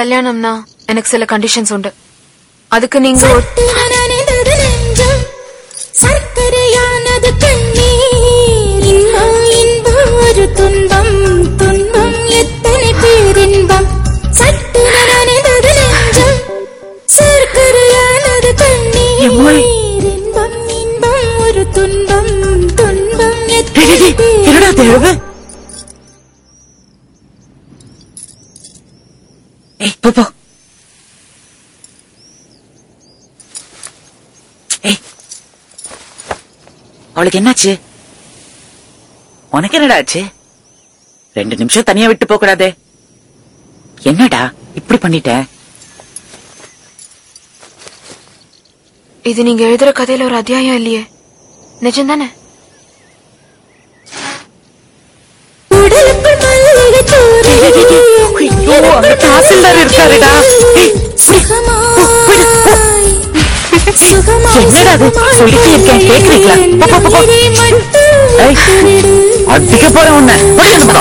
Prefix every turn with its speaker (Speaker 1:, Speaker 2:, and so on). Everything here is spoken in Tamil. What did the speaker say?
Speaker 1: கல்யாணம்னா எனக்கு சில கண்டிஷன்ஸ் உண்டு. அதுக்கு நீங்க
Speaker 2: சர்க்கரையானது கண்ணீர் இன்பம் இன்பம் ஒரு துன்பம் துன்பம் எத்தனை பேரின்பம் சட்டு நனைந்தது நெஞ்சம் சர்க்கரையானது. கண்ணீர் இன்பம் இன்பம் ஒரு துன்பம் துன்பம் எத்தனை
Speaker 3: ஏய் போ போ ஏய் அவளுக்கு என்னாச்சு? உனக்கு என்னடா ஆச்சு? ரெண்டு நிமிஷம் தனியா விட்டு போக கூடாதே என்னடா இப்படி பண்ணிட்ட?
Speaker 1: இது நீங்க எழுதுற கதையில ஒரு அத்தியாயம் இல்லையே. நிஜம்தானே?
Speaker 2: உடலுக்குள்
Speaker 3: அங்க தாசில்தார் இருக்காருடா. என்னடா அது? சொல்லிட்டே இருக்கேன், கேக்குறீங்களா? அதிக போற போ,